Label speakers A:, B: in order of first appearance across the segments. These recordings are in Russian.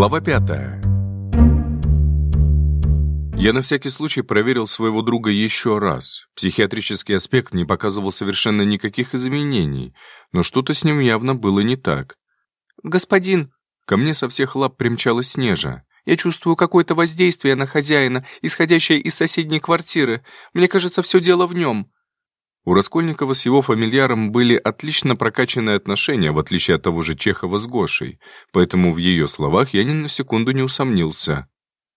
A: Глава пятая. Я на всякий случай проверил своего друга еще раз. Психиатрический аспект не показывал совершенно никаких изменений, но что-то с ним явно было не так.
B: «Господин!»
A: Ко мне со всех лап примчалась Снежа. «Я чувствую какое-то воздействие на хозяина, исходящее из соседней квартиры. Мне кажется, все дело в нем». У Раскольникова с его фамильяром были отлично прокачанные отношения, в отличие от того же Чехова с Гошей, поэтому в ее словах я ни на секунду не усомнился.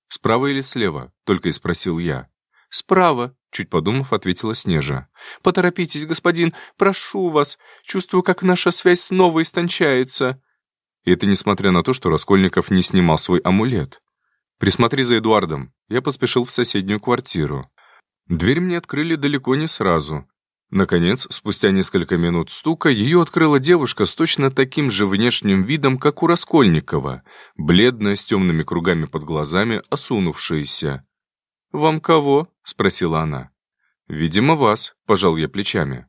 A: «Справа или слева?» — только и спросил я.
B: «Справа», —
A: чуть подумав, ответила Снежа.
B: «Поторопитесь, господин, прошу вас. Чувствую, как наша связь снова истончается».
A: И это несмотря на то, что Раскольников не снимал свой амулет. «Присмотри за Эдуардом». Я поспешил в соседнюю квартиру. Дверь мне открыли далеко не сразу. Наконец, спустя несколько минут стука, ее открыла девушка с точно таким же внешним видом, как у Раскольникова, бледная, с темными кругами под глазами, осунувшаяся.
B: «Вам кого?»
A: — спросила она. «Видимо, вас», — пожал я плечами.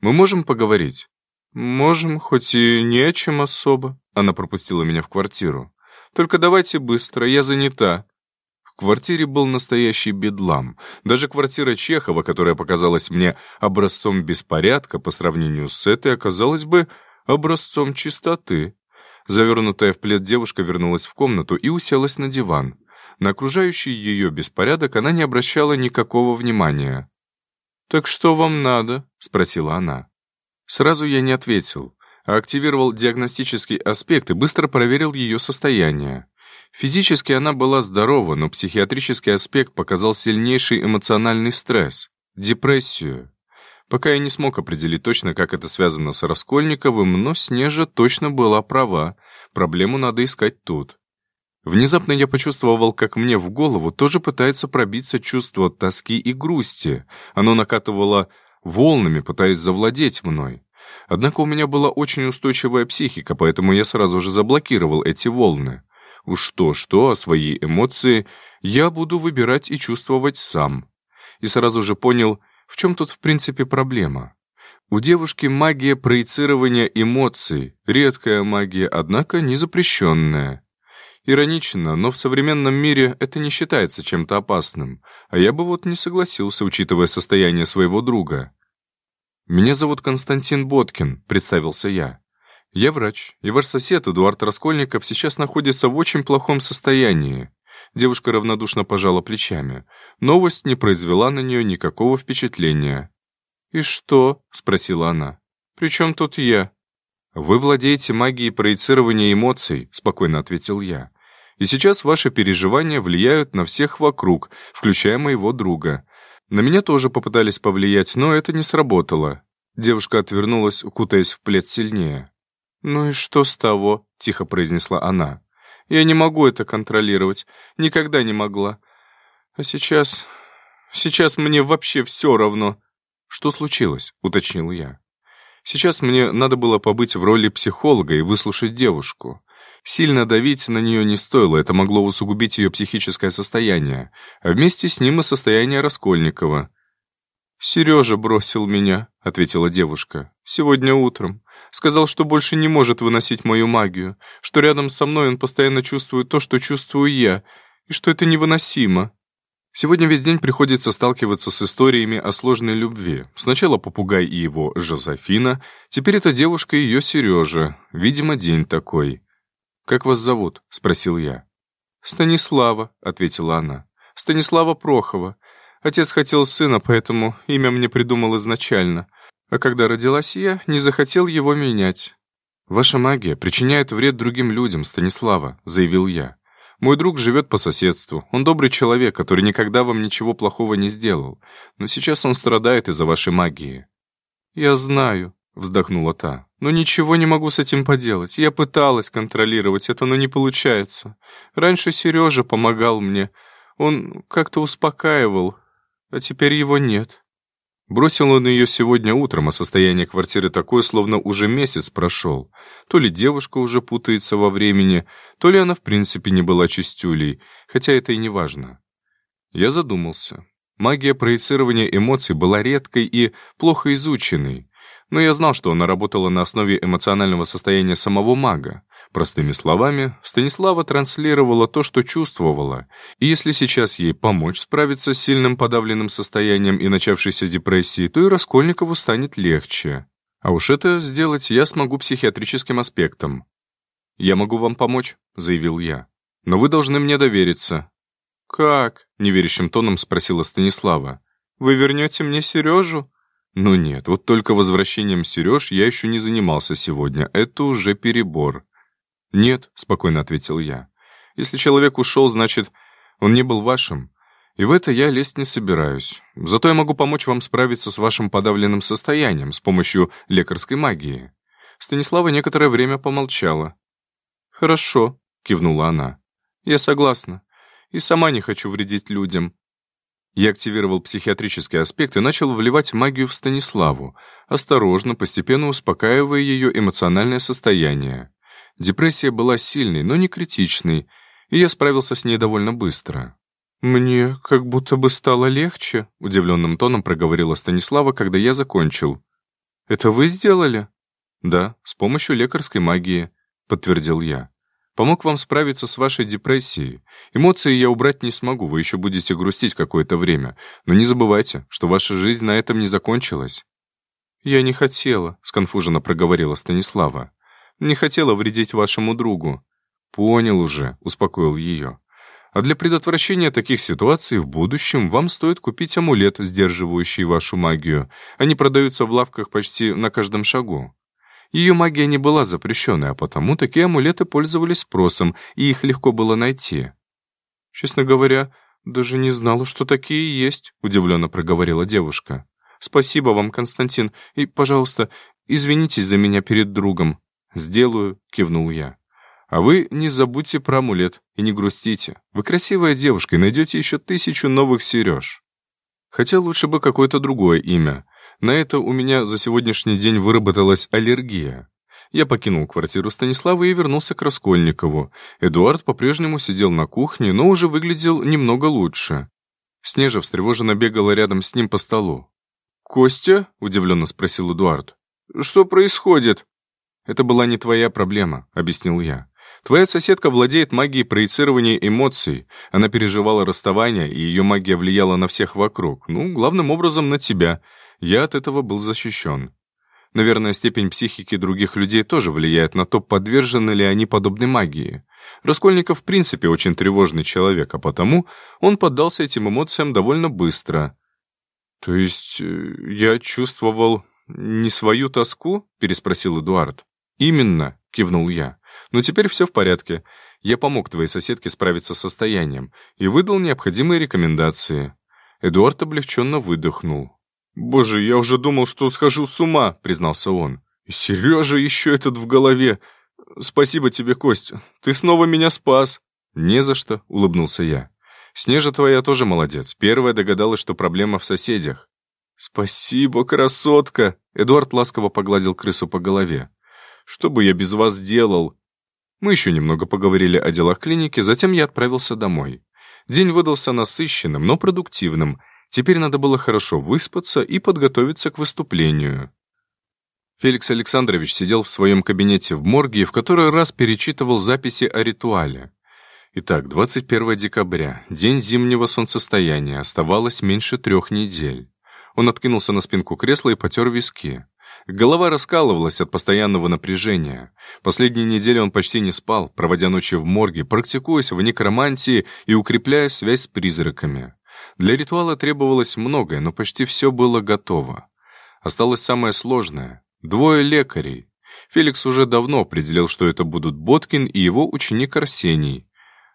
A: «Мы можем поговорить?»
B: «Можем, хоть и не о чем особо», — она пропустила меня в квартиру. «Только давайте быстро, я занята».
A: Квартире был настоящий бедлам. Даже квартира Чехова, которая показалась мне образцом беспорядка по сравнению с этой, оказалась бы образцом чистоты. Завернутая в плед девушка вернулась в комнату и уселась на диван. На окружающий ее беспорядок она не обращала никакого внимания.
B: «Так что вам надо?»
A: — спросила она. Сразу я не ответил, а активировал диагностический аспект и быстро проверил ее состояние. Физически она была здорова, но психиатрический аспект показал сильнейший эмоциональный стресс, депрессию. Пока я не смог определить точно, как это связано с Раскольниковым, но Снежа точно была права. Проблему надо искать тут. Внезапно я почувствовал, как мне в голову тоже пытается пробиться чувство тоски и грусти. Оно накатывало волнами, пытаясь завладеть мной. Однако у меня была очень устойчивая психика, поэтому я сразу же заблокировал эти волны. Уж то-что, а свои эмоции я буду выбирать и чувствовать сам. И сразу же понял, в чем тут в принципе проблема. У девушки магия проецирования эмоций, редкая магия, однако не запрещенная. Иронично, но в современном мире это не считается чем-то опасным, а я бы вот не согласился, учитывая состояние своего друга. «Меня зовут Константин Боткин», — представился я. «Я врач, и ваш сосед, Эдуард Раскольников, сейчас находится в очень плохом состоянии». Девушка равнодушно пожала плечами. Новость не произвела на нее никакого впечатления.
B: «И что?» — спросила она. «При чем тут я?»
A: «Вы владеете магией проецирования эмоций», — спокойно ответил я. «И сейчас ваши переживания влияют на всех вокруг, включая моего друга. На меня тоже попытались повлиять, но это не сработало». Девушка отвернулась, укутаясь в плед сильнее.
B: «Ну и что с того?» — тихо произнесла она. «Я не могу это контролировать. Никогда не могла. А сейчас... Сейчас мне вообще все равно».
A: «Что случилось?» — уточнил я. Сейчас мне надо было побыть в роли психолога и выслушать девушку. Сильно давить на нее не стоило, это могло усугубить ее психическое состояние, а вместе с ним и состояние Раскольникова.
B: «Сережа бросил меня», — ответила девушка, — «сегодня утром. Сказал, что больше не может выносить мою магию, что рядом со мной он постоянно чувствует то, что чувствую я, и что это невыносимо.
A: Сегодня весь день приходится сталкиваться с историями о сложной любви. Сначала попугай и его Жозефина, теперь эта девушка и ее Сережа. Видимо, день такой. «Как вас зовут?» — спросил я.
B: «Станислава», — ответила она. «Станислава Прохова. Отец хотел сына, поэтому имя мне придумал изначально. А когда родилась я, не захотел его менять.
A: «Ваша магия причиняет вред другим людям, Станислава», — заявил я. «Мой друг живет по соседству. Он добрый человек, который никогда вам ничего плохого не сделал. Но сейчас он страдает из-за вашей магии».
B: «Я знаю», — вздохнула та. «Но ничего не могу с этим поделать. Я пыталась контролировать это, но не получается. Раньше Сережа помогал мне. Он как-то успокаивал, а теперь его нет».
A: Бросил он ее сегодня утром, а состояние квартиры такое, словно уже месяц прошел. То ли девушка уже путается во времени, то ли она в принципе не была чистюлей, хотя это и не важно. Я задумался. Магия проецирования эмоций была редкой и плохо изученной. Но я знал, что она работала на основе эмоционального состояния самого мага. Простыми словами, Станислава транслировала то, что чувствовала, и если сейчас ей помочь справиться с сильным подавленным состоянием и начавшейся депрессией, то и Раскольникову станет легче. А уж это сделать я смогу психиатрическим аспектом. «Я могу вам помочь», — заявил я. «Но вы должны мне довериться».
B: «Как?»
A: — неверящим тоном спросила Станислава.
B: «Вы вернете мне Сережу?»
A: «Ну нет, вот только возвращением Сереж я еще не занимался сегодня. Это уже перебор». «Нет», — спокойно ответил я. «Если человек ушел, значит, он не был вашим. И в это я лезть не собираюсь. Зато я могу помочь вам справиться с вашим подавленным состоянием с помощью лекарской магии». Станислава некоторое время помолчала.
B: «Хорошо», — кивнула она. «Я согласна. И сама не хочу вредить людям».
A: Я активировал психиатрический аспект и начал вливать магию в Станиславу, осторожно, постепенно успокаивая ее эмоциональное состояние. Депрессия была сильной, но не критичной, и я справился с ней довольно быстро.
B: «Мне как будто бы стало легче», — удивленным тоном проговорила Станислава, когда я закончил. «Это вы сделали?»
A: «Да, с помощью лекарской магии», — подтвердил я. «Помог вам справиться с вашей депрессией. Эмоции я убрать не смогу, вы еще будете грустить какое-то время. Но не забывайте, что ваша жизнь на этом не закончилась».
B: «Я не хотела», — сконфуженно проговорила Станислава. «Не хотела вредить вашему другу».
A: «Понял уже», — успокоил ее. «А для предотвращения таких ситуаций в будущем вам стоит купить амулет, сдерживающий вашу магию. Они продаются в лавках почти на каждом шагу. Ее магия не была запрещенной, а потому такие амулеты пользовались спросом, и их легко было найти.
B: «Честно говоря, даже не знала, что такие есть», — удивленно проговорила девушка. «Спасибо вам, Константин, и, пожалуйста, извинитесь за меня перед другом».
A: «Сделаю», — кивнул я. «А вы не забудьте про амулет и не грустите. Вы красивая девушка и найдете еще тысячу новых сереж». Хотя лучше бы какое-то другое имя — на это у меня за сегодняшний день выработалась аллергия. Я покинул квартиру Станислава и вернулся к Раскольникову. Эдуард по-прежнему сидел на кухне, но уже выглядел немного лучше. Снежа встревоженно бегала рядом с ним по столу.
B: «Костя?» — удивленно спросил Эдуард. «Что происходит?»
A: «Это была не твоя проблема», — объяснил я. «Твоя соседка владеет магией проецирования эмоций. Она переживала расставание, и ее магия влияла на всех вокруг. Ну, главным образом, на тебя я от этого был защищен. Наверное, степень психики других людей тоже влияет на то, подвержены ли они подобной магии. Раскольников в принципе очень тревожный человек, а потому он поддался этим эмоциям довольно быстро.
B: «То есть э, я чувствовал не свою тоску?» — переспросил Эдуард.
A: «Именно», — кивнул я. «Но теперь все в порядке. Я помог твоей соседке справиться с состоянием и выдал необходимые рекомендации». Эдуард облегченно выдохнул.
B: «Боже, я уже думал, что схожу с ума», — признался он. «И Сережа еще этот в голове. Спасибо тебе, Костя. Ты снова меня спас».
A: «Не за что», — улыбнулся я. «Снежа твоя тоже молодец. Первая догадалась, что проблема в соседях».
B: «Спасибо, красотка!» Эдуард ласково погладил крысу по голове. «Что бы я без вас делал?»
A: Мы еще немного поговорили о делах клиники, затем я отправился домой. День выдался насыщенным, но продуктивным — Теперь надо было хорошо выспаться и подготовиться к выступлению. Феликс Александрович сидел в своем кабинете в морге и в который раз перечитывал записи о ритуале. Итак, 21 декабря, день зимнего солнцестояния, оставалось меньше трех недель. Он откинулся на спинку кресла и потер виски. Голова раскалывалась от постоянного напряжения. Последние недели он почти не спал, проводя ночи в морге, практикуясь в некромантии и укрепляя связь с призраками. Для ритуала требовалось многое, но почти все было готово. Осталось самое сложное — двое лекарей. Феликс уже давно определил, что это будут Боткин и его ученик Арсений.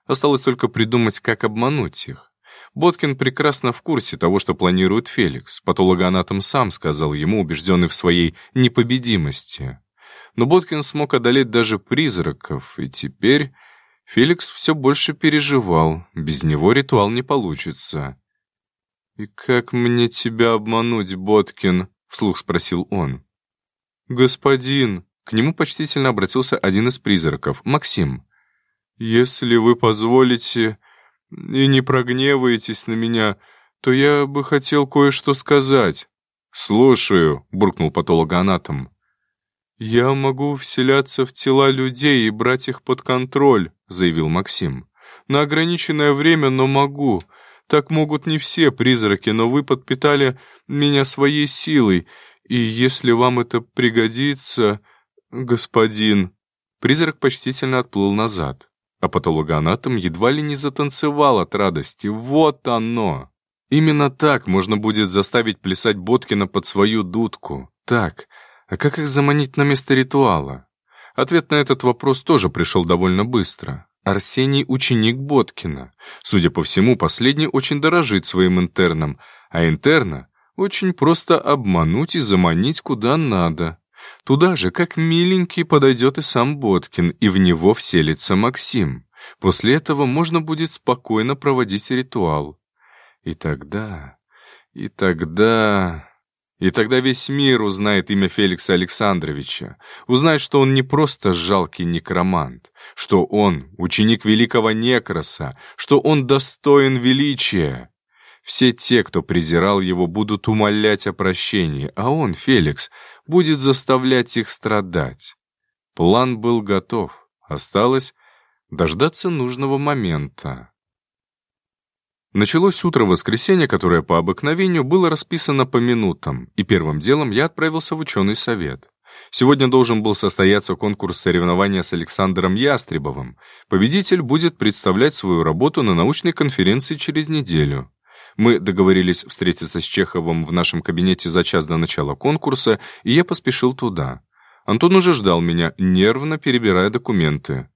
A: Осталось только придумать, как обмануть их. Боткин прекрасно в курсе того, что планирует Феликс. Патологоанатом сам сказал ему, убежденный в своей непобедимости. Но Боткин смог одолеть даже призраков, и теперь Феликс все больше переживал. Без него ритуал не получится.
B: «И как мне тебя обмануть, Боткин?» — вслух спросил он.
A: «Господин!» — к нему почтительно обратился один из призраков, Максим.
B: «Если вы позволите и не прогневаетесь на меня, то я бы хотел кое-что сказать».
A: «Слушаю», — буркнул патологоанатом.
B: «Я могу вселяться в тела людей и брать их под контроль», — заявил Максим. «На ограниченное время, но могу. Так могут не все призраки, но вы подпитали меня своей силой, и если вам это пригодится, господин...» Призрак почтительно отплыл назад, а патологоанатом едва ли не затанцевал от радости. «Вот оно!» Именно так можно будет заставить плясать Боткина под свою дудку. Так, а как их заманить на место ритуала? Ответ на этот вопрос тоже пришел довольно быстро. Арсений — ученик Боткина. Судя по всему, последний очень дорожит своим интерном, а интерна очень просто обмануть и заманить куда надо. Туда же, как миленький, подойдет и сам Боткин, и в него вселится Максим. После этого можно будет спокойно проводить ритуал. И тогда... И тогда... И тогда весь мир узнает имя Феликса Александровича, узнает, что он не просто жалкий некромант, что он ученик великого Некроса, что он достоин величия. Все те, кто презирал его, будут умолять о прощении, а он, Феликс, будет заставлять их страдать. План был готов, осталось дождаться нужного момента. Началось утро воскресенья, которое по обыкновению было расписано по минутам, и первым делом я отправился в ученый совет. Сегодня должен был состояться конкурс соревнования с Александром Ястребовым. Победитель будет представлять свою работу на научной конференции через неделю. Мы договорились встретиться с Чеховым в нашем кабинете за час до начала конкурса, и я поспешил туда. Антон уже ждал меня, нервно перебирая документы.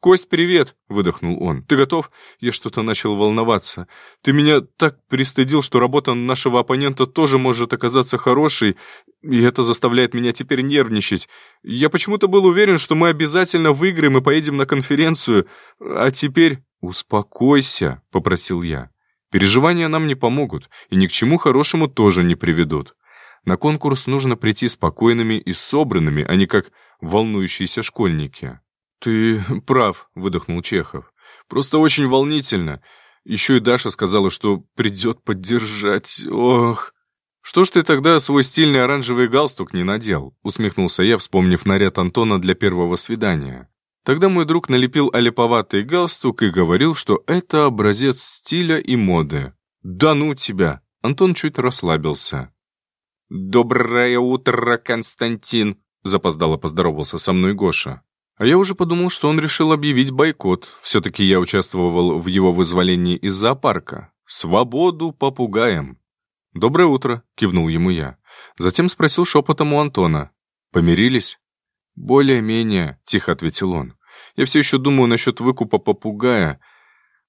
B: «Кость, привет!» — выдохнул он. «Ты готов?» Я что-то начал волноваться. «Ты меня так пристыдил, что работа нашего оппонента тоже может оказаться хорошей, и это заставляет меня теперь нервничать. Я почему-то был уверен, что мы обязательно выиграем и поедем на конференцию, а теперь...» «Успокойся», — попросил я. «Переживания нам не помогут, и ни к чему хорошему тоже не приведут. На конкурс нужно прийти спокойными и собранными, а не как волнующиеся школьники». «Ты прав», — выдохнул Чехов. «Просто очень волнительно. Еще и Даша сказала, что придет поддержать. Ох!» «Что ж ты тогда свой стильный оранжевый галстук не надел?» — усмехнулся я, вспомнив наряд Антона для первого свидания. Тогда мой друг налепил олиповатый галстук и говорил, что это образец стиля и моды. «Да ну тебя!» — Антон чуть расслабился. «Доброе утро, Константин!» — запоздало поздоровался со мной Гоша. А я уже подумал, что он решил объявить бойкот. Все-таки я участвовал в его вызволении из зоопарка. «Свободу попугаем!» «Доброе утро», — кивнул ему я. Затем спросил шепотом у Антона. «Помирились?» «Более-менее», — тихо ответил он. «Я все еще думаю насчет выкупа попугая.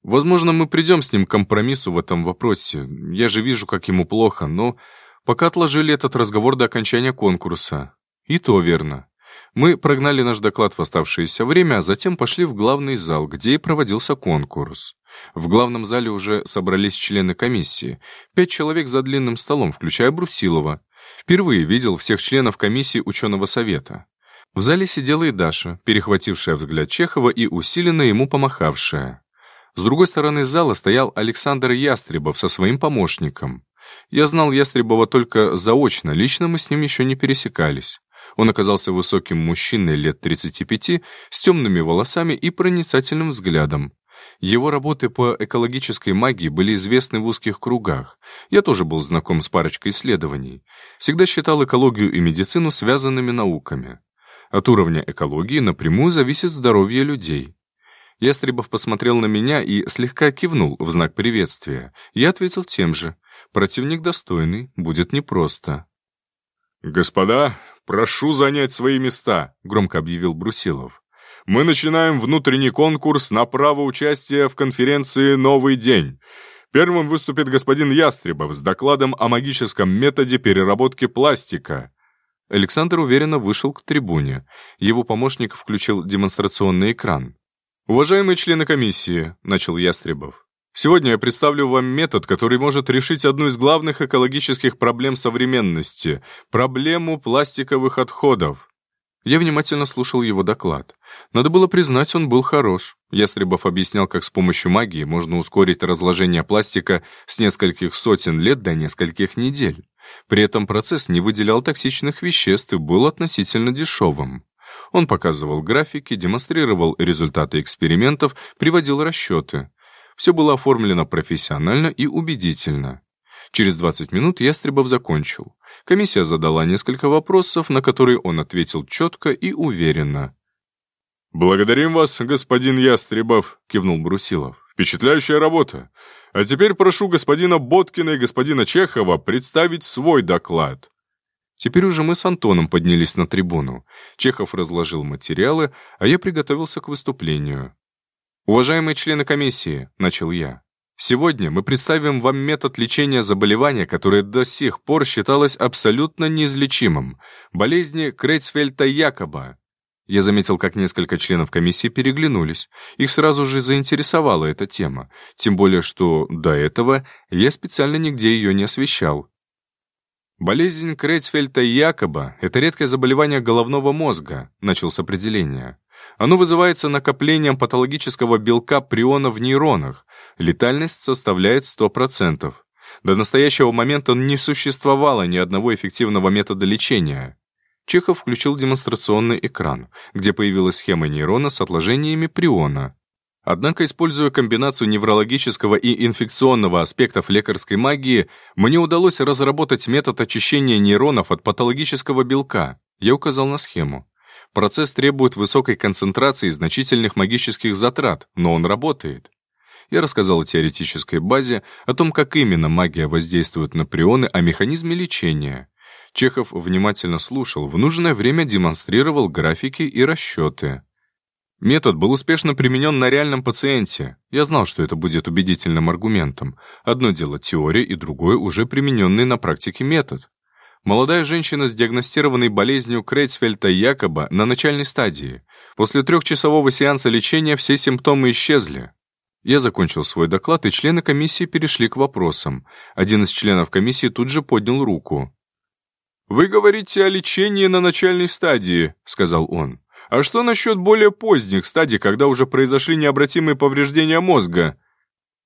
B: Возможно, мы придем с ним к компромиссу в этом вопросе. Я же вижу, как ему плохо, но пока отложили этот разговор до окончания конкурса. И то верно. Мы прогнали наш доклад в оставшееся время, а затем пошли в главный зал, где и проводился конкурс. В главном зале уже собрались члены комиссии. Пять человек за длинным столом, включая Брусилова. Впервые видел всех членов комиссии ученого совета. В зале сидела и Даша, перехватившая взгляд Чехова и усиленно ему помахавшая. С другой стороны зала стоял Александр Ястребов со своим помощником. Я знал Ястребова только заочно, лично мы с ним еще не пересекались. Он оказался высоким мужчиной лет 35 с темными волосами и проницательным взглядом. Его работы по экологической магии были известны в узких кругах. Я тоже был знаком с парочкой исследований. Всегда считал экологию и медицину связанными науками. От уровня экологии напрямую зависит здоровье людей. Ястребов посмотрел на меня и слегка кивнул в знак приветствия. Я ответил тем же. Противник достойный, будет непросто.
A: «Господа, прошу занять свои места», — громко объявил Брусилов. «Мы начинаем внутренний конкурс на право участия в конференции «Новый день». Первым выступит господин Ястребов с докладом о магическом методе переработки пластика».
B: Александр уверенно вышел к трибуне. Его помощник включил демонстрационный экран.
A: «Уважаемые члены комиссии», — начал Ястребов, Сегодня я представлю вам метод, который может решить одну из главных экологических проблем современности – проблему пластиковых отходов.
B: Я внимательно слушал его доклад. Надо было признать, он был хорош. Ястребов объяснял, как с помощью магии можно ускорить разложение пластика с нескольких сотен лет до нескольких недель.
A: При этом процесс не выделял токсичных веществ и был относительно дешевым. Он показывал графики, демонстрировал результаты экспериментов, приводил расчеты. Все было оформлено профессионально и убедительно. Через 20 минут Ястребов закончил. Комиссия задала несколько вопросов, на которые он ответил четко и уверенно.
B: «Благодарим вас, господин Ястребов», — кивнул Брусилов. «Впечатляющая работа. А теперь прошу господина Боткина и господина Чехова представить свой доклад».
A: Теперь уже мы с Антоном поднялись на трибуну. Чехов разложил материалы, а я приготовился к выступлению. «Уважаемые члены комиссии», — начал я, «сегодня мы представим вам метод лечения заболевания, которое до сих пор считалось абсолютно неизлечимым — болезни Крейцфельта-Якоба». Я заметил, как несколько членов комиссии переглянулись. Их сразу же заинтересовала эта тема, тем более что до этого я специально нигде ее не освещал. Болезнь Крейцфельта-Якоба — это редкое заболевание головного мозга, начал с определения. Оно вызывается накоплением патологического белка приона в нейронах. Летальность составляет 100%. До настоящего момента не существовало ни одного эффективного метода лечения. Чехов включил демонстрационный экран, где появилась схема нейрона с отложениями приона. Однако, используя комбинацию неврологического и инфекционного аспектов лекарской магии, мне удалось разработать метод очищения нейронов от патологического белка. Я указал на схему. Процесс требует высокой концентрации и значительных магических затрат, но он работает. Я рассказал о теоретической базе, о том, как именно магия воздействует на прионы, о механизме лечения. Чехов внимательно слушал, в нужное время демонстрировал графики и расчеты. Метод был успешно применен на реальном пациенте. Я знал, что это будет убедительным аргументом. Одно дело теория, и другое уже примененный на практике метод. Молодая женщина с диагностированной болезнью Крейцфельта якобы на начальной стадии. После трехчасового сеанса лечения все симптомы исчезли. Я закончил свой доклад, и члены комиссии перешли к вопросам. Один из членов комиссии тут же поднял руку.
B: «Вы говорите о лечении на начальной стадии», — сказал он. А что насчет более поздних стадий, когда уже произошли необратимые повреждения мозга?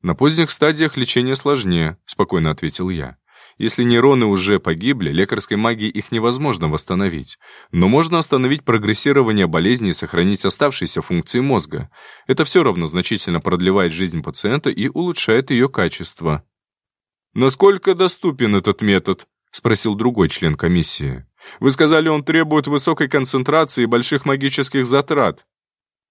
A: На поздних стадиях лечение сложнее, спокойно ответил я. Если нейроны уже погибли, лекарской магией их невозможно восстановить. Но можно остановить прогрессирование болезни и сохранить оставшиеся функции мозга. Это все равно значительно продлевает жизнь пациента и улучшает ее качество.
B: «Насколько доступен этот метод?» — спросил другой член комиссии. Вы сказали, он требует высокой концентрации и больших магических затрат.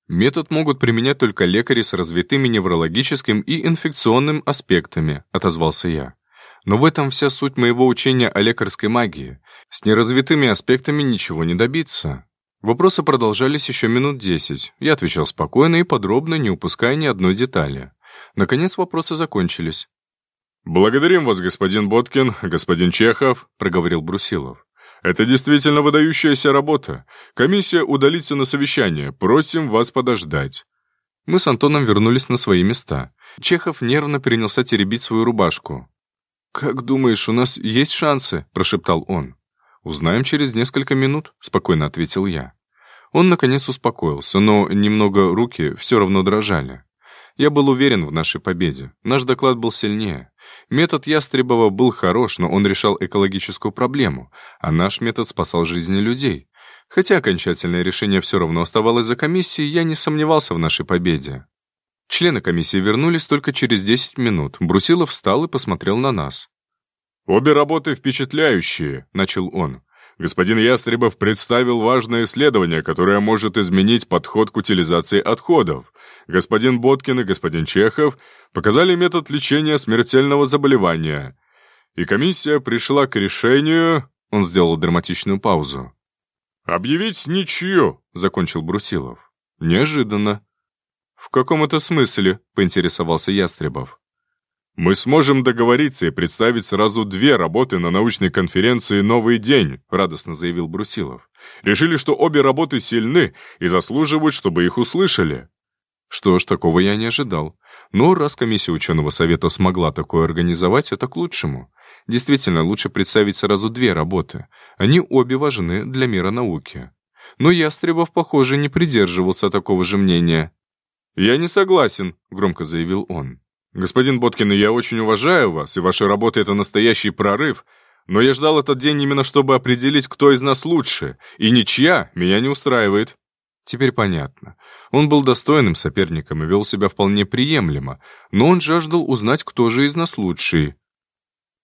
A: Метод могут применять только лекари с развитыми неврологическим и инфекционным аспектами, отозвался я. Но в этом вся суть моего учения о лекарской магии. С неразвитыми аспектами ничего не добиться. Вопросы продолжались еще минут десять. Я отвечал спокойно и подробно, не упуская ни одной детали. Наконец вопросы закончились.
B: «Благодарим вас, господин Боткин, господин Чехов», — проговорил Брусилов. Это действительно выдающаяся работа. Комиссия удалится на совещание. Просим вас подождать».
A: Мы с Антоном вернулись на свои места. Чехов нервно принялся теребить свою рубашку. «Как думаешь, у нас есть шансы?» — прошептал он. «Узнаем через несколько минут», — спокойно ответил я. Он, наконец, успокоился, но немного руки все равно дрожали. Я был уверен в нашей победе. Наш доклад был сильнее. Метод Ястребова был хорош, но он решал экологическую проблему, а наш метод спасал жизни людей. Хотя окончательное решение все равно оставалось за комиссией, я не сомневался в нашей победе. Члены комиссии вернулись только через 10 минут. Брусилов встал и посмотрел на нас.
B: «Обе работы впечатляющие», — начал он. Господин Ястребов представил важное исследование, которое может изменить подход к утилизации отходов. Господин Боткин и господин Чехов показали метод лечения смертельного заболевания. И комиссия пришла к решению...
A: Он сделал драматичную паузу.
B: «Объявить ничью», — закончил Брусилов.
A: «Неожиданно».
B: «В каком это смысле?» — поинтересовался Ястребов. Мы сможем договориться и представить сразу две работы на научной конференции «Новый день», радостно заявил Брусилов. Решили, что обе работы сильны и заслуживают, чтобы их услышали.
A: Что ж, такого я не ожидал. Но раз комиссия ученого совета смогла такое организовать, это к лучшему. Действительно, лучше представить сразу две работы. Они обе важны для мира науки. Но Ястребов, похоже, не придерживался такого же мнения.
B: «Я не согласен», — громко заявил он. «Господин Боткин, я очень уважаю вас, и ваша работа — это настоящий прорыв,
A: Но я ждал этот день именно чтобы определить, кто из нас лучше, и ничья меня не устраивает». Теперь понятно. Он был достойным соперником и вел себя вполне приемлемо, но он жаждал узнать, кто же из нас лучший.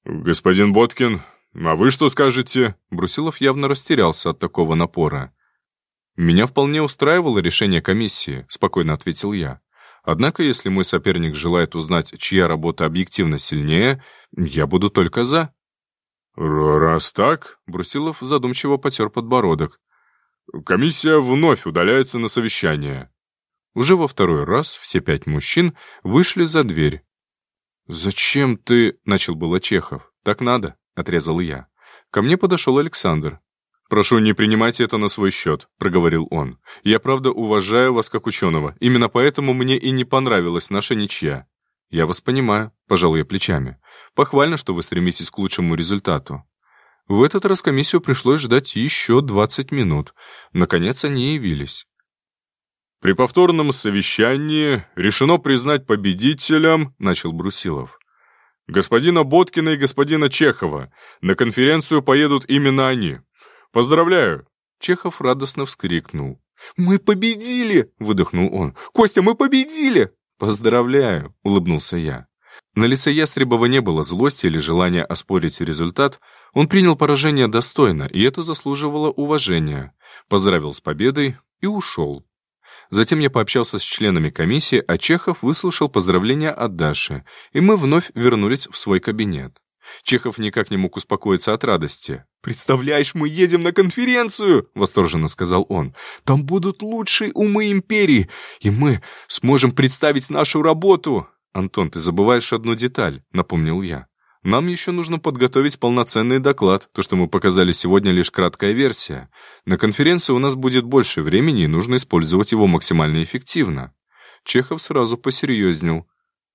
A: «Господин Боткин, а вы что скажете?» Брусилов явно растерялся от такого напора. «Меня вполне устраивало решение комиссии», — спокойно ответил я. «Однако, если мой соперник желает узнать, чья работа объективно сильнее, я буду только за». «Раз так», — Брусилов задумчиво потер подбородок, «комиссия вновь удаляется на совещание». Уже во второй раз все пять мужчин вышли за дверь. «Зачем ты...» — начал было Чехов. «Так надо», — отрезал я. Ко мне подошел Александр. «Прошу, не принимайте это на свой счет», — проговорил он. «Я, правда, уважаю вас как ученого. Именно поэтому мне и не понравилась наша ничья». «Я вас понимаю», — пожал я плечами. «Похвально, что вы стремитесь к лучшему результату». В этот раз комиссию пришлось ждать еще 20 минут. Наконец они явились. «При повторном совещании решено признать победителем», — начал Брусилов. «Господина Боткина и господина Чехова. На конференцию поедут именно они. Поздравляю!»
B: Чехов радостно вскрикнул. «Мы победили!» — выдохнул он. «Костя, мы победили!» «Поздравляю!» — улыбнулся я. На лице Ястребова не было злости или желания оспорить результат. Он принял поражение достойно, и это заслуживало уважения. Поздравил с победой и ушел. Затем я пообщался с членами комиссии, а Чехов выслушал поздравления от Даши, и мы вновь вернулись в свой кабинет. Чехов никак не мог успокоиться от радости. «Представляешь, мы едем на конференцию!» — восторженно сказал он. «Там будут лучшие умы империи, и мы сможем представить нашу работу!» «Антон, ты забываешь одну деталь», — напомнил я. Нам еще нужно подготовить полноценный доклад. То, что мы показали сегодня, лишь краткая версия. На конференции у нас будет больше времени, и нужно использовать его максимально эффективно». Чехов сразу посерьезнел.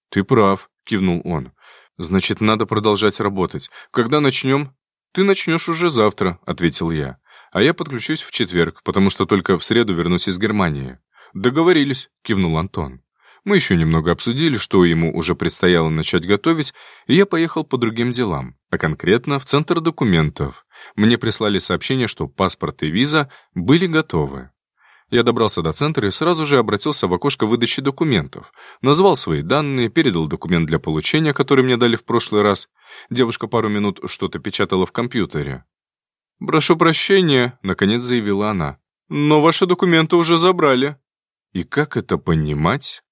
B: «Ты прав», — кивнул он. «Значит, надо продолжать работать. Когда начнем?» «Ты начнешь уже завтра», — ответил я. «А я подключусь в четверг, потому что только в среду вернусь из Германии». «Договорились», — кивнул Антон. Мы еще немного обсудили, что ему уже предстояло начать готовить, и я поехал по другим делам, а конкретно в Центр документов. Мне прислали сообщение, что паспорт и виза были готовы. Я добрался до центра и сразу же обратился в окошко выдачи документов. Назвал свои данные, передал документ для получения, который мне дали в прошлый раз. Девушка пару минут что-то печатала в компьютере. «Прошу прощения», — наконец заявила она. «Но ваши документы уже забрали». «И как это понимать?»